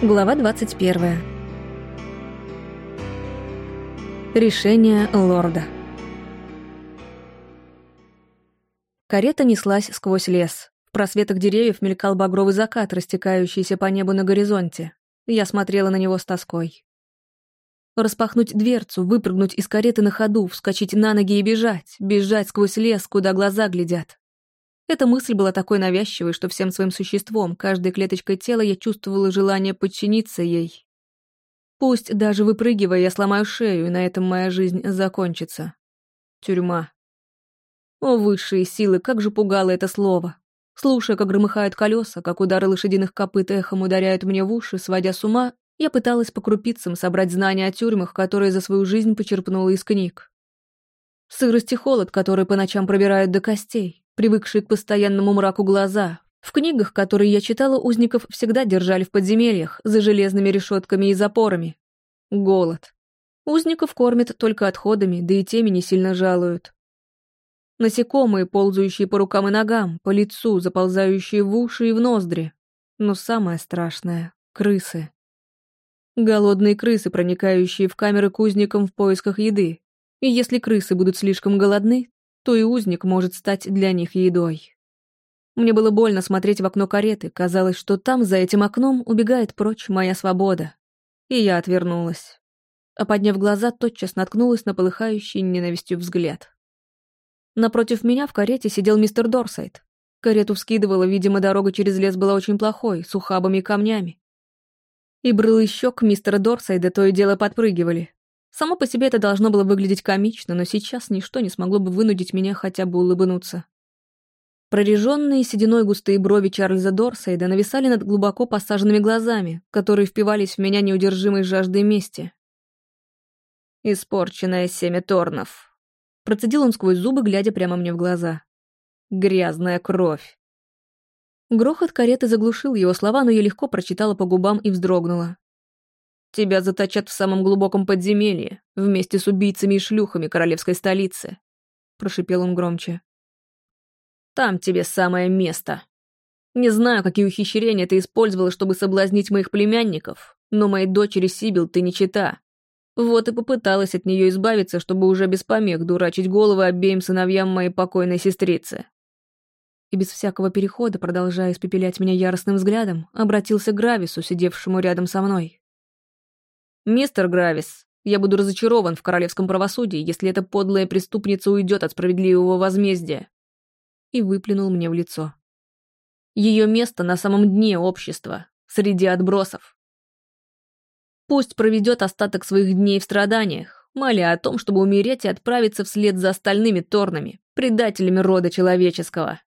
Глава 21. Решение лорда. Карета неслась сквозь лес. В просветах деревьев мелькал багровый закат, растекающийся по небу на горизонте. Я смотрела на него с тоской. Распахнуть дверцу, выпрыгнуть из кареты на ходу, вскочить на ноги и бежать, бежать сквозь лес, куда глаза глядят. Эта мысль была такой навязчивой, что всем своим существом, каждой клеточкой тела я чувствовала желание подчиниться ей. Пусть даже выпрыгивая, я сломаю шею, и на этом моя жизнь закончится. Тюрьма. О, высшие силы, как же пугало это слово. Слушая, как громыхают колеса, как удары лошадиных копыт эхом ударяют мне в уши, сводя с ума, я пыталась по крупицам собрать знания о тюрьмах, которые за свою жизнь почерпнула из книг. Сырость и холод, которые по ночам пробирают до костей, привыкшие к постоянному мраку глаза. В книгах, которые я читала, узников всегда держали в подземельях, за железными решетками и запорами. Голод. Узников кормят только отходами, да и теми не сильно жалуют. Насекомые, ползающие по рукам и ногам, по лицу, заползающие в уши и в ноздри. Но самое страшное — крысы. Голодные крысы, проникающие в камеры к в поисках еды. И если крысы будут слишком голодны, то и узник может стать для них едой. Мне было больно смотреть в окно кареты, казалось, что там, за этим окном, убегает прочь моя свобода. И я отвернулась. А подняв глаза, тотчас наткнулась на полыхающий ненавистью взгляд. Напротив меня в карете сидел мистер Дорсайт. Карету вскидывала, видимо, дорога через лес была очень плохой, с ухабами и камнями. И брылы щек мистера Дорсайда то и дело подпрыгивали, Само по себе это должно было выглядеть комично, но сейчас ничто не смогло бы вынудить меня хотя бы улыбнуться. Прореженные сединой густые брови Чарльза Дорсейда нависали над глубоко посаженными глазами, которые впивались в меня неудержимой жаждой мести. «Испорченное семя торнов», — процедил он сквозь зубы, глядя прямо мне в глаза. «Грязная кровь». Грохот кареты заглушил его слова, но я легко прочитала по губам и вздрогнула. Тебя заточат в самом глубоком подземелье, вместе с убийцами и шлюхами королевской столицы», — прошипел он громче. «Там тебе самое место. Не знаю, какие ухищрения ты использовала, чтобы соблазнить моих племянников, но моей дочери Сибил ты не чита. Вот и попыталась от нее избавиться, чтобы уже без помех дурачить головы обеим сыновьям моей покойной сестрицы». И без всякого перехода, продолжая испепелять меня яростным взглядом, обратился к Гравису, сидевшему рядом со мной. «Мистер Гравис, я буду разочарован в королевском правосудии, если эта подлая преступница уйдет от справедливого возмездия». И выплюнул мне в лицо. Ее место на самом дне общества, среди отбросов. Пусть проведет остаток своих дней в страданиях, моля о том, чтобы умереть и отправиться вслед за остальными торнами, предателями рода человеческого.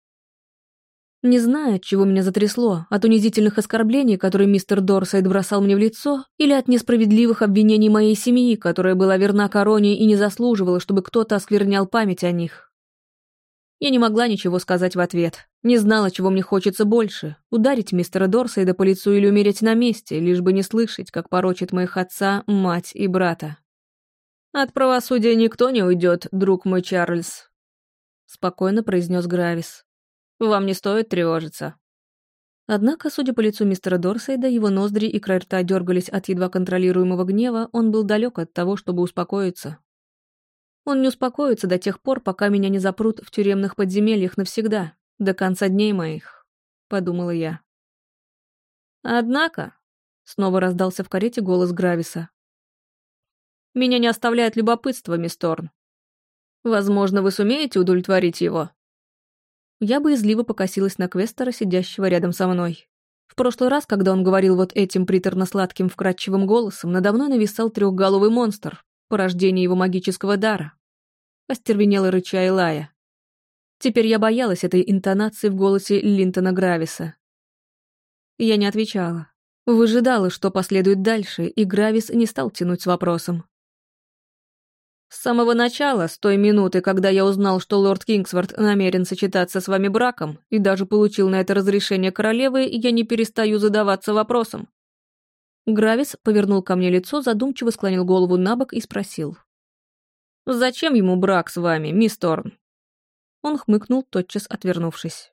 Не знаю, чего меня затрясло, от унизительных оскорблений, которые мистер Дорсайд бросал мне в лицо, или от несправедливых обвинений моей семьи, которая была верна короне и не заслуживала, чтобы кто-то осквернял память о них. Я не могла ничего сказать в ответ. Не знала, чего мне хочется больше — ударить мистера Дорсайда по лицу или умереть на месте, лишь бы не слышать, как порочит моих отца, мать и брата. «От правосудия никто не уйдет, друг мой Чарльз», — спокойно произнес Гравис. Вам не стоит тревожиться». Однако, судя по лицу мистера Дорсейда, его ноздри и край рта дергались от едва контролируемого гнева, он был далек от того, чтобы успокоиться. Он не успокоится до тех пор, пока меня не запрут в тюремных подземельях навсегда, до конца дней моих, — подумала я. Однако, — снова раздался в карете голос Грависа, — меня не оставляет любопытство, мисс Торн. Возможно, вы сумеете удовлетворить его? Я боязливо покосилась на Квестера, сидящего рядом со мной. В прошлый раз, когда он говорил вот этим приторно-сладким вкрадчивым голосом, надо мной нависал трехголовый монстр, порождение его магического дара. Остервенела рыча и лая. Теперь я боялась этой интонации в голосе Линтона Грависа. Я не отвечала. Выжидала, что последует дальше, и Гравис не стал тянуть с вопросом. С самого начала, с той минуты, когда я узнал, что лорд Кингсворт намерен сочетаться с вами браком, и даже получил на это разрешение королевы, я не перестаю задаваться вопросом. Гравис повернул ко мне лицо, задумчиво склонил голову на бок и спросил. «Зачем ему брак с вами, мисс Торн?» Он хмыкнул, тотчас отвернувшись.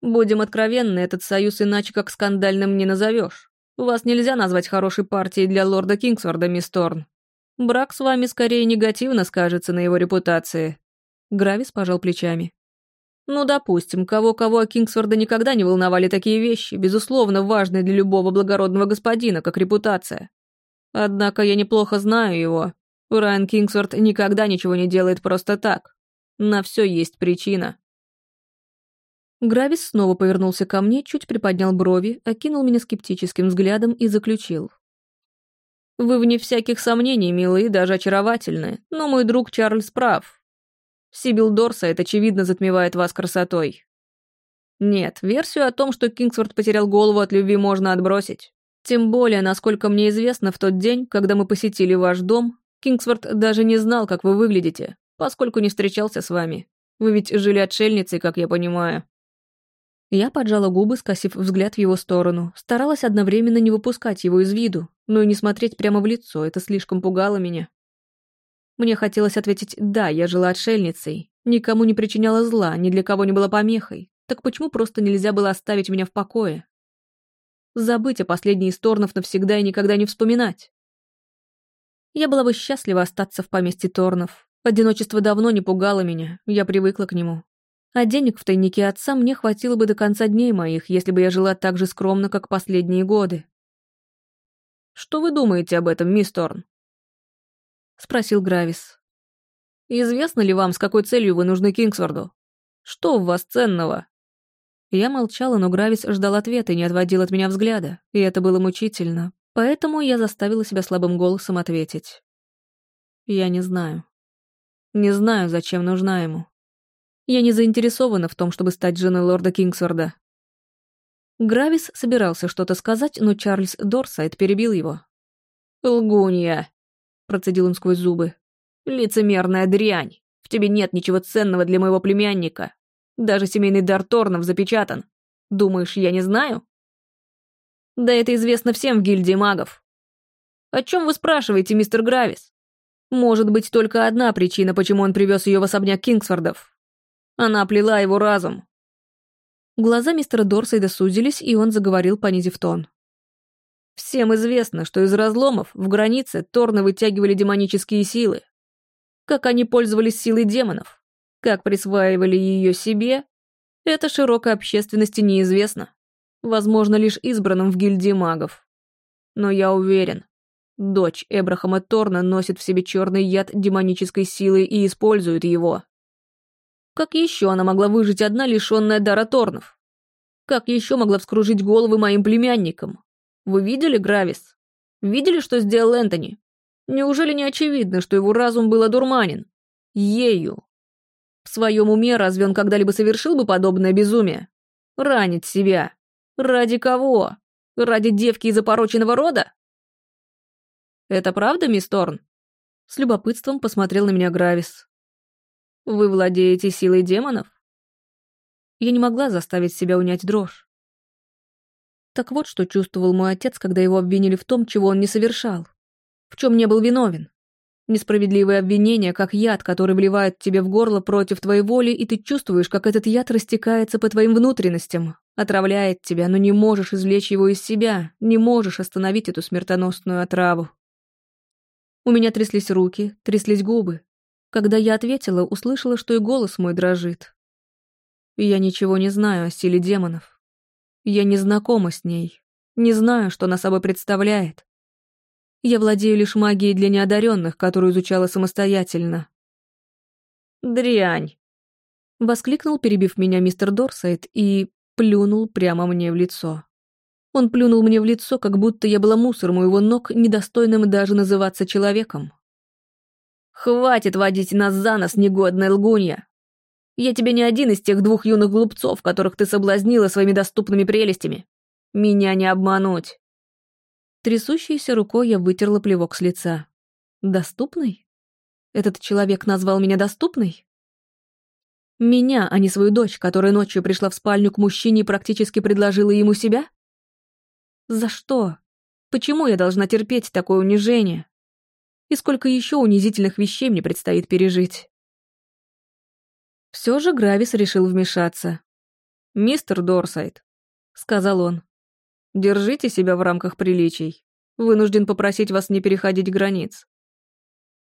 «Будем откровенны, этот союз иначе как скандальным не назовешь. Вас нельзя назвать хорошей партией для лорда Кингсворда, мисс Торн. Брак с вами скорее негативно скажется на его репутации». Гравис пожал плечами. «Ну, допустим, кого-кого Кингсворда никогда не волновали такие вещи, безусловно, важные для любого благородного господина, как репутация. Однако я неплохо знаю его. Райан Кингсворт никогда ничего не делает просто так. На все есть причина. Гравис снова повернулся ко мне, чуть приподнял брови, окинул меня скептическим взглядом и заключил. «Вы вне всяких сомнений, милые, даже очаровательны, но мой друг Чарльз прав. Сибил Дорсайт, очевидно, затмевает вас красотой. Нет, версию о том, что Кингсворт потерял голову от любви, можно отбросить. Тем более, насколько мне известно, в тот день, когда мы посетили ваш дом, Кингсворт даже не знал, как вы выглядите, поскольку не встречался с вами. Вы ведь жили отшельницей, как я понимаю». Я поджала губы, скосив взгляд в его сторону, старалась одновременно не выпускать его из виду, но и не смотреть прямо в лицо, это слишком пугало меня. Мне хотелось ответить «да, я жила отшельницей, никому не причиняла зла, ни для кого не была помехой, так почему просто нельзя было оставить меня в покое? Забыть о последней из Торнов навсегда и никогда не вспоминать. Я была бы счастлива остаться в поместье Торнов. Одиночество давно не пугало меня, я привыкла к нему. А денег в тайнике отца мне хватило бы до конца дней моих, если бы я жила так же скромно, как последние годы. «Что вы думаете об этом, мисс Торн?» — спросил Гравис. «Известно ли вам, с какой целью вы нужны Кингсворду? Что в вас ценного?» Я молчала, но Гравис ждал ответа и не отводил от меня взгляда, и это было мучительно, Поэтому я заставила себя слабым голосом ответить. Я не знаю. Не знаю, зачем нужна ему. Я не заинтересована в том, чтобы стать женой лорда Кингсворда. Гравис собирался что-то сказать, но Чарльз Дорсайт перебил его. «Лгунья!» — процедил он сквозь зубы. «Лицемерная дрянь! В тебе нет ничего ценного для моего племянника. Даже семейный дар Торнов запечатан. Думаешь, я не знаю?» Да это известно всем в гильдии магов. О чем вы спрашиваете, мистер Гравис? Может быть, только одна причина, почему он привез ее в особняк Кингсфордов. Она плела его разум. Глаза мистера Дорсейда сузились, и он заговорил, понизив тон. Всем известно, что из разломов в границе Торны вытягивали демонические силы. Как они пользовались силой демонов, как присваивали ее себе, это широкой общественности неизвестно. Возможно, лишь избранным в гильдии магов. Но я уверен, дочь Эбрахама Торна носит в себе черный яд демонической силы и использует его. Как еще она могла выжить одна, лишенная дара Торнов? Как еще могла вскружить головы моим племянникам? Вы видели Гравис? Видели, что сделал Энтони? Неужели не очевидно, что его разум был одурманен? Ею. В своем уме разве он когда-либо совершил бы подобное безумие? Ранить себя. Ради кого? Ради девки из опороченного рода? Это правда, мисс Торн? С любопытством посмотрел на меня Гравис. Вы владеете силой демонов? Я не могла заставить себя унять дрожь. Так вот, что чувствовал мой отец, когда его обвинили в том, чего он не совершал, в чем не был виновен. Несправедливые обвинения, как яд, который вливает тебе в горло против твоей воли, и ты чувствуешь, как этот яд растекается по твоим внутренностям, отравляет тебя, но не можешь извлечь его из себя, не можешь остановить эту смертоносную отраву. У меня тряслись руки, тряслись губы. Когда я ответила, услышала, что и голос мой дрожит. Я ничего не знаю о силе демонов. Я не знакома с ней, не знаю, что она собой представляет. Я владею лишь магией для неодаренных, которую изучала самостоятельно. «Дрянь!» — воскликнул, перебив меня мистер Дорсайт, и плюнул прямо мне в лицо. Он плюнул мне в лицо, как будто я была мусором у его ног, недостойным даже называться человеком. «Хватит водить нас за нос, негодная лгунья! Я тебе не один из тех двух юных глупцов, которых ты соблазнила своими доступными прелестями. Меня не обмануть. Трясущейся рукой я вытерла плевок с лица. «Доступный? Этот человек назвал меня доступной?» Меня, а не свою дочь, которая ночью пришла в спальню к мужчине и практически предложила ему себя? За что? Почему я должна терпеть такое унижение? И сколько еще унизительных вещей мне предстоит пережить? Все же Гравис решил вмешаться. «Мистер Дорсайт», — сказал он, Держите себя в рамках приличий. Вынужден попросить вас не переходить границ».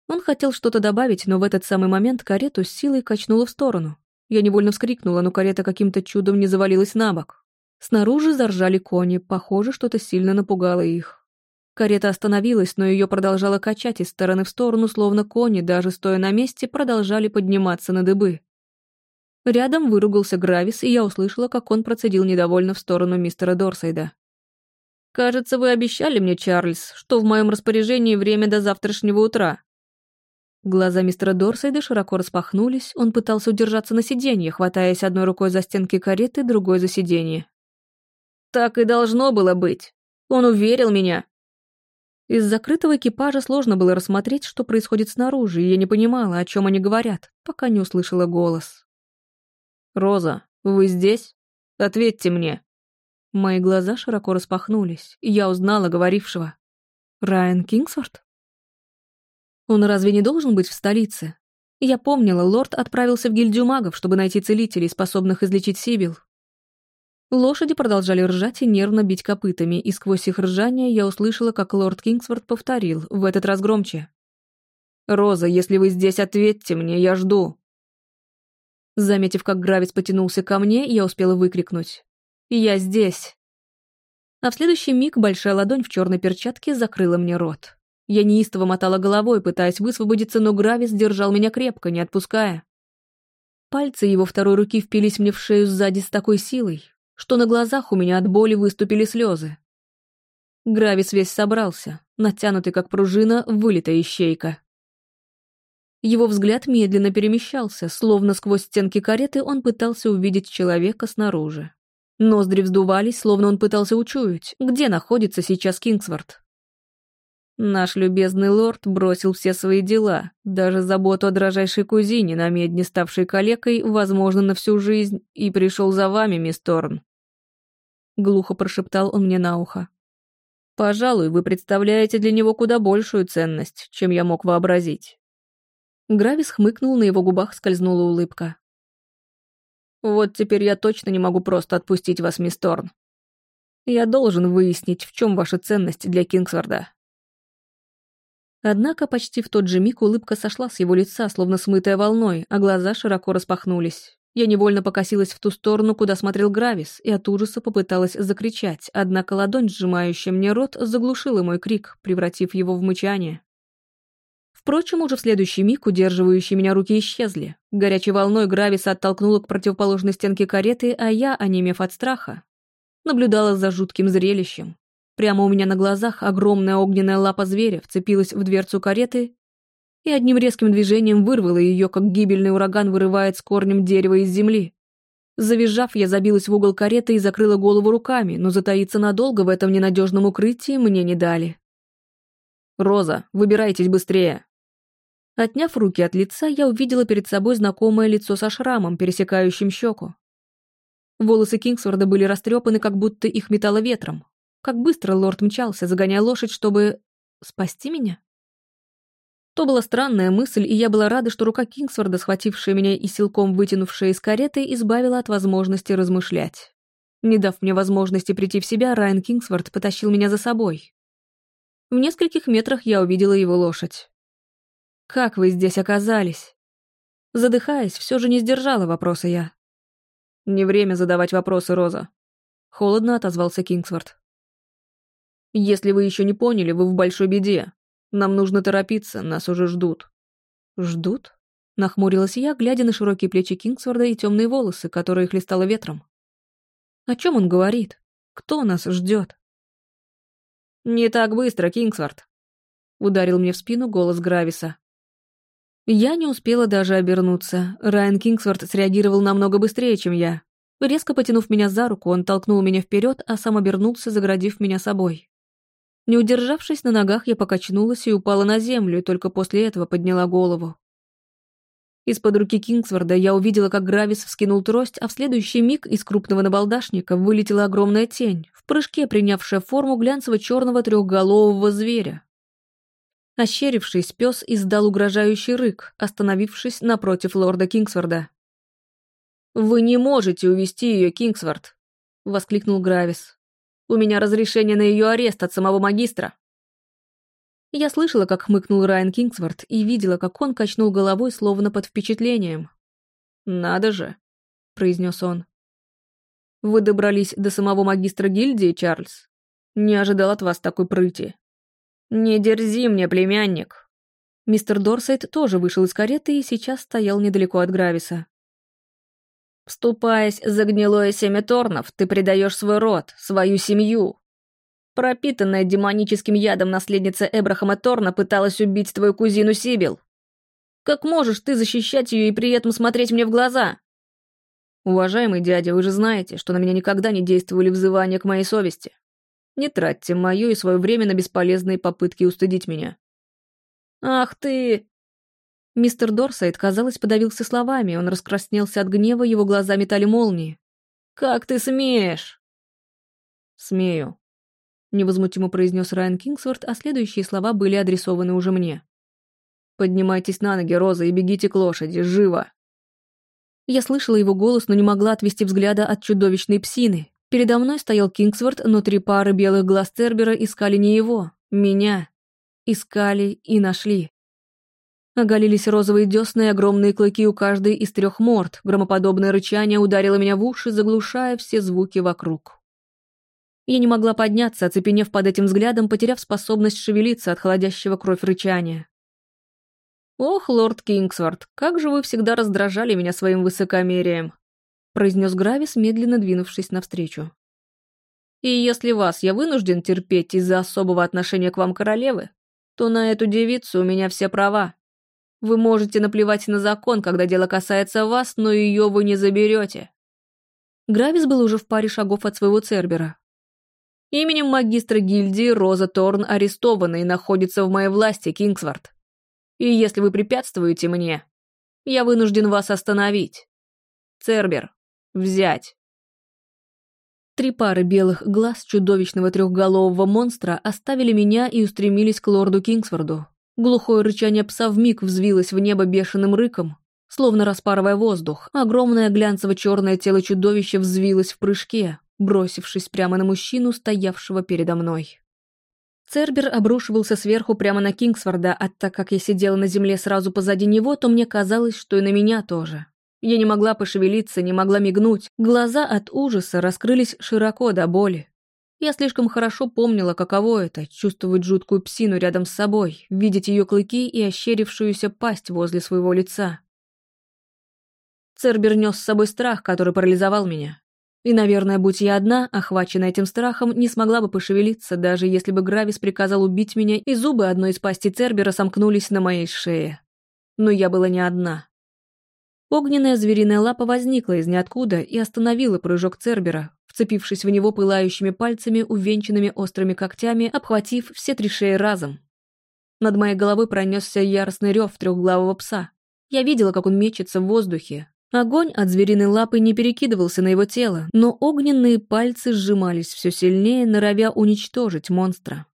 Он хотел что-то добавить, но в этот самый момент карету с силой качнуло в сторону. Я невольно вскрикнула, но карета каким-то чудом не завалилась на бок. Снаружи заржали кони, похоже, что-то сильно напугало их. Карета остановилась, но ее продолжало качать из стороны в сторону, словно кони, даже стоя на месте, продолжали подниматься на дыбы. Рядом выругался Гравис, и я услышала, как он процедил недовольно в сторону мистера Дорсейда. «Кажется, вы обещали мне, Чарльз, что в моем распоряжении время до завтрашнего утра». Глаза мистера Дорсейда широко распахнулись, он пытался удержаться на сиденье, хватаясь одной рукой за стенки кареты, другой за сиденье. «Так и должно было быть. Он уверил меня». Из закрытого экипажа сложно было рассмотреть, что происходит снаружи, и я не понимала, о чем они говорят, пока не услышала голос. «Роза, вы здесь? Ответьте мне!» Мои глаза широко распахнулись, и я узнала говорившего. «Райан Кингсворт?» Он разве не должен быть в столице? Я помнила, лорд отправился в гильдию магов, чтобы найти целителей, способных излечить Сибил. Лошади продолжали ржать и нервно бить копытами, и сквозь их ржание я услышала, как лорд Кингсворт повторил, в этот раз громче. «Роза, если вы здесь, ответьте мне, я жду». Заметив, как Гравец потянулся ко мне, я успела выкрикнуть. «Я здесь!» А в следующий миг большая ладонь в черной перчатке закрыла мне рот. Я неистово мотала головой, пытаясь высвободиться, но Гравис держал меня крепко, не отпуская. Пальцы его второй руки впились мне в шею сзади с такой силой, что на глазах у меня от боли выступили слезы. Гравис весь собрался, натянутый как пружина, вылитая ищейка. Его взгляд медленно перемещался, словно сквозь стенки кареты он пытался увидеть человека снаружи. Ноздри вздувались, словно он пытался учуять, где находится сейчас Кингсворт. Наш любезный лорд бросил все свои дела, даже заботу о дрожайшей кузине, на медне ставшей калекой, возможно, на всю жизнь, и пришел за вами, мисс Торн. Глухо прошептал он мне на ухо. Пожалуй, вы представляете для него куда большую ценность, чем я мог вообразить. Гравис хмыкнул, на его губах скользнула улыбка. «Вот теперь я точно не могу просто отпустить вас, мисс Торн. Я должен выяснить, в чем ваша ценность для Кингсворда». Однако почти в тот же миг улыбка сошла с его лица, словно смытая волной, а глаза широко распахнулись. Я невольно покосилась в ту сторону, куда смотрел Гравис, и от ужаса попыталась закричать, однако ладонь, сжимающая мне рот, заглушила мой крик, превратив его в мычание. Впрочем, уже в следующий миг удерживающие меня руки исчезли. Горячей волной Грависа оттолкнула к противоположной стенке кареты, а я, онемев от страха, наблюдала за жутким зрелищем. Прямо у меня на глазах огромная огненная лапа зверя вцепилась в дверцу кареты и одним резким движением вырвала ее, как гибельный ураган вырывает с корнем дерево из земли. Завизжав, я забилась в угол кареты и закрыла голову руками, но затаиться надолго в этом ненадежном укрытии мне не дали. «Роза, выбирайтесь быстрее!» Отняв руки от лица, я увидела перед собой знакомое лицо со шрамом, пересекающим щеку. Волосы Кингсворда были растрепаны, как будто их метало ветром. Как быстро лорд мчался, загоняя лошадь, чтобы... спасти меня? То была странная мысль, и я была рада, что рука Кингсворда, схватившая меня и силком вытянувшая из кареты, избавила от возможности размышлять. Не дав мне возможности прийти в себя, Райан Кингсворд потащил меня за собой. В нескольких метрах я увидела его лошадь. «Как вы здесь оказались?» Задыхаясь, все же не сдержала вопроса я. «Не время задавать вопросы, Роза», — холодно отозвался Кингсворт. «Если вы еще не поняли, вы в большой беде. Нам нужно торопиться, нас уже ждут». «Ждут?» — нахмурилась я, глядя на широкие плечи Кингсворда и темные волосы, которые хлестало ветром. «О чем он говорит? Кто нас ждет?» «Не так быстро, Кингсворт», — ударил мне в спину голос Грависа. Я не успела даже обернуться. Райан Кингсворт среагировал намного быстрее, чем я. Резко потянув меня за руку, он толкнул меня вперед, а сам обернулся, заградив меня собой. Не удержавшись на ногах, я покачнулась и упала на землю, и только после этого подняла голову. Из-под руки Кингсворда я увидела, как Гравис вскинул трость, а в следующий миг из крупного набалдашника вылетела огромная тень, в прыжке принявшая форму глянцево-черного трехголового зверя. Ощерившись, пес издал угрожающий рык, остановившись напротив лорда Кингсворда. «Вы не можете увести ее, Кингсворт!» — воскликнул Гравис. У меня разрешение на ее арест от самого магистра». Я слышала, как хмыкнул Райан Кингсворт, и видела, как он качнул головой, словно под впечатлением. «Надо же», — произнес он. «Вы добрались до самого магистра гильдии, Чарльз? Не ожидал от вас такой прыти». «Не дерзи мне, племянник!» Мистер Дорсейт тоже вышел из кареты и сейчас стоял недалеко от Грависа. «Вступаясь за гнилое семя Торнов, ты предаешь свой род, свою семью. Пропитанная демоническим ядом наследница Эбрахама Торна пыталась убить твою кузину Сибил. Как можешь ты защищать ее и при этом смотреть мне в глаза?» «Уважаемый дядя, вы же знаете, что на меня никогда не действовали взывания к моей совести. Не тратьте мое и свое время на бесполезные попытки устыдить меня. Ах ты... Мистер Дорсайт, казалось, подавился словами, он раскраснелся от гнева, его глаза метали молнии. «Как ты смеешь?» «Смею», — невозмутимо произнес Райан Кингсворт, а следующие слова были адресованы уже мне. «Поднимайтесь на ноги, Роза, и бегите к лошади, живо!» Я слышала его голос, но не могла отвести взгляда от чудовищной псины, Передо мной стоял Кингсворт, но три пары белых глаз Цербера искали не его, меня. Искали и нашли. Оголились розовые десны и огромные клыки у каждой из трех морд. Громоподобное рычание ударило меня в уши, заглушая все звуки вокруг. Я не могла подняться, оцепенев под этим взглядом, потеряв способность шевелиться от холодящего кровь рычания. «Ох, лорд Кингсворт, как же вы всегда раздражали меня своим высокомерием!» произнес Гравис, медленно двинувшись навстречу. «И если вас я вынужден терпеть из-за особого отношения к вам королевы, то на эту девицу у меня все права. Вы можете наплевать на закон, когда дело касается вас, но ее вы не заберете». Гравис был уже в паре шагов от своего Цербера. «Именем магистра гильдии Роза Торн арестована и находится в моей власти, Кингсворт. И если вы препятствуете мне, я вынужден вас остановить. Цербер, Взять. Три пары белых глаз чудовищного трехголового монстра оставили меня и устремились к лорду Кингсфорду. Глухое рычание пса вмиг взвилось в небо бешеным рыком, словно распарывая воздух. Огромное глянцево-черное тело чудовища взвилось в прыжке, бросившись прямо на мужчину, стоявшего передо мной. Цербер обрушивался сверху прямо на Кингсфорда, а так как я сидела на земле сразу позади него, то мне казалось, что и на меня тоже. Я не могла пошевелиться, не могла мигнуть. Глаза от ужаса раскрылись широко до боли. Я слишком хорошо помнила, каково это — чувствовать жуткую псину рядом с собой, видеть ее клыки и ощерившуюся пасть возле своего лица. Цербер нес с собой страх, который парализовал меня. И, наверное, будь я одна, охваченная этим страхом, не смогла бы пошевелиться, даже если бы Гравис приказал убить меня, и зубы одной из пасти Цербера сомкнулись на моей шее. Но я была не одна. Огненная звериная лапа возникла из ниоткуда и остановила прыжок Цербера, вцепившись в него пылающими пальцами, увенчанными острыми когтями, обхватив все три шеи разом. Над моей головой пронесся яростный рев трехглавого пса. Я видела, как он мечется в воздухе. Огонь от звериной лапы не перекидывался на его тело, но огненные пальцы сжимались все сильнее, норовя уничтожить монстра.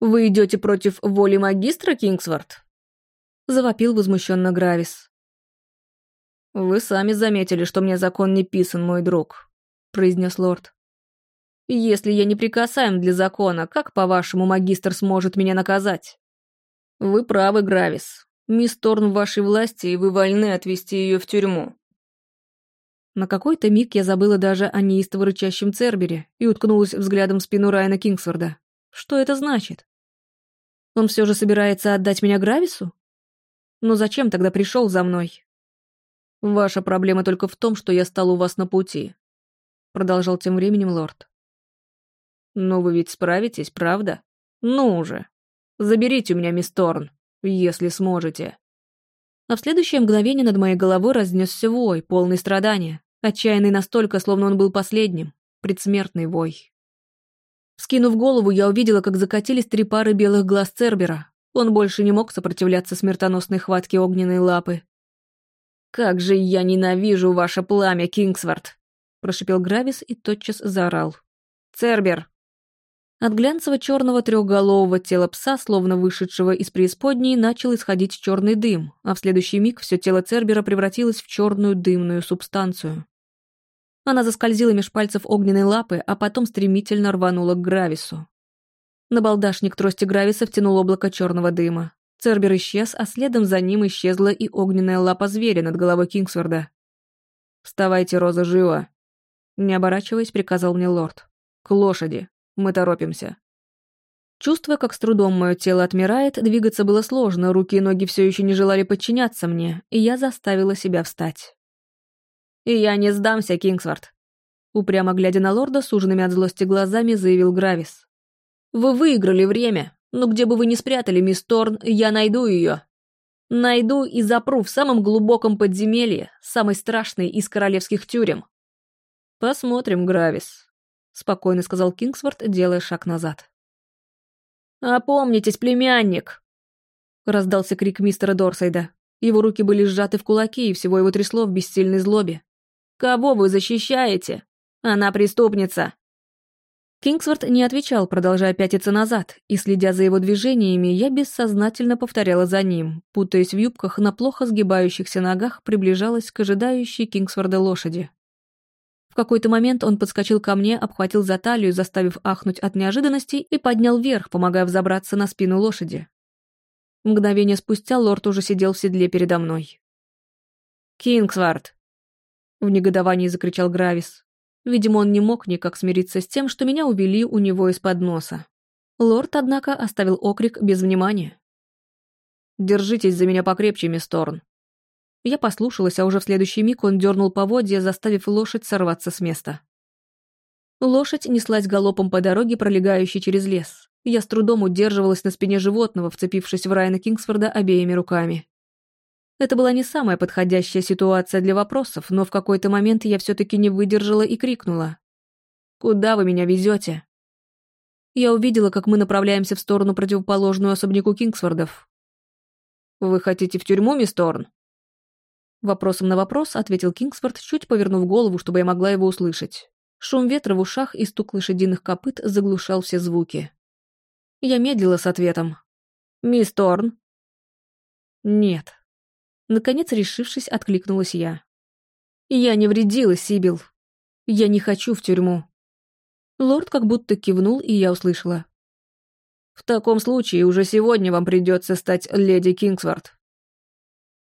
«Вы идете против воли магистра, Кингсворт?» Завопил возмущенно Гравис. «Вы сами заметили, что мне закон не писан, мой друг», — произнес лорд. «Если я не прикасаем для закона, как, по-вашему, магистр сможет меня наказать?» «Вы правы, Гравис. Мисс Торн в вашей власти, и вы вольны отвезти ее в тюрьму». На какой-то миг я забыла даже о неистово рычащем Цербере и уткнулась взглядом в спину Райана Кингсворда. Что это значит? Он все же собирается отдать меня Гравису? Но зачем тогда пришел за мной? «Ваша проблема только в том, что я стал у вас на пути», — продолжал тем временем лорд. «Но вы ведь справитесь, правда? Ну уже. Заберите у меня мисс Торн, если сможете». А в следующее мгновение над моей головой разнесся вой, полный страдания, отчаянный настолько, словно он был последним, предсмертный вой. Скинув голову, я увидела, как закатились три пары белых глаз Цербера. Он больше не мог сопротивляться смертоносной хватке огненной лапы, «Как же я ненавижу ваше пламя, Кингсворт!» Прошипел Гравис и тотчас заорал. «Цербер!» От глянцево-черного трехголового тела пса, словно вышедшего из преисподней, начал исходить черный дым, а в следующий миг все тело Цербера превратилось в черную дымную субстанцию. Она заскользила меж пальцев огненной лапы, а потом стремительно рванула к Гравису. На балдашник трости Грависа втянул облако черного дыма. Цербер исчез, а следом за ним исчезла и огненная лапа зверя над головой Кингсворда. «Вставайте, Роза, живо!» Не оборачиваясь, приказал мне лорд. «К лошади. Мы торопимся». Чувствуя, как с трудом мое тело отмирает, двигаться было сложно, руки и ноги все еще не желали подчиняться мне, и я заставила себя встать. «И я не сдамся, Кингсворт!» Упрямо глядя на лорда, суженными от злости глазами, заявил Гравис. «Вы выиграли время, но где бы вы ни спрятали мисс Торн, я найду ее. Найду и запру в самом глубоком подземелье, самой страшной из королевских тюрем». «Посмотрим, Гравис», — спокойно сказал Кингсворт, делая шаг назад. «Опомнитесь, племянник!» Раздался крик мистера Дорсайда. Его руки были сжаты в кулаки, и всего его трясло в бессильной злобе. Кого вы защищаете? Она преступница!» Кингсворт не отвечал, продолжая пятиться назад, и, следя за его движениями, я бессознательно повторяла за ним, путаясь в юбках на плохо сгибающихся ногах, приближалась к ожидающей Кингсворда лошади. В какой-то момент он подскочил ко мне, обхватил за талию, заставив ахнуть от неожиданности, и поднял вверх, помогая взобраться на спину лошади. Мгновение спустя лорд уже сидел в седле передо мной. «Кингсворт!» В негодовании закричал Гравис. Видимо, он не мог никак смириться с тем, что меня увели у него из-под носа. Лорд, однако, оставил окрик без внимания. «Держитесь за меня покрепче, мисс Торн». Я послушалась, а уже в следующий миг он дернул поводья, заставив лошадь сорваться с места. Лошадь неслась галопом по дороге, пролегающей через лес. Я с трудом удерживалась на спине животного, вцепившись в Райана Кингсфорда обеими руками. Это была не самая подходящая ситуация для вопросов, но в какой-то момент я все-таки не выдержала и крикнула. «Куда вы меня везете?» Я увидела, как мы направляемся в сторону противоположную особняку Кингсфордов. «Вы хотите в тюрьму, мисс Торн?» Вопросом на вопрос ответил Кингсфорд, чуть повернув голову, чтобы я могла его услышать. Шум ветра в ушах и стук лошадиных копыт заглушал все звуки. Я медлила с ответом. «Мисс Торн?» «Нет», Наконец, решившись, откликнулась я. «Я не вредила, Сибил. Я не хочу в тюрьму». Лорд как будто кивнул, и я услышала. «В таком случае уже сегодня вам придется стать леди Кингсворт».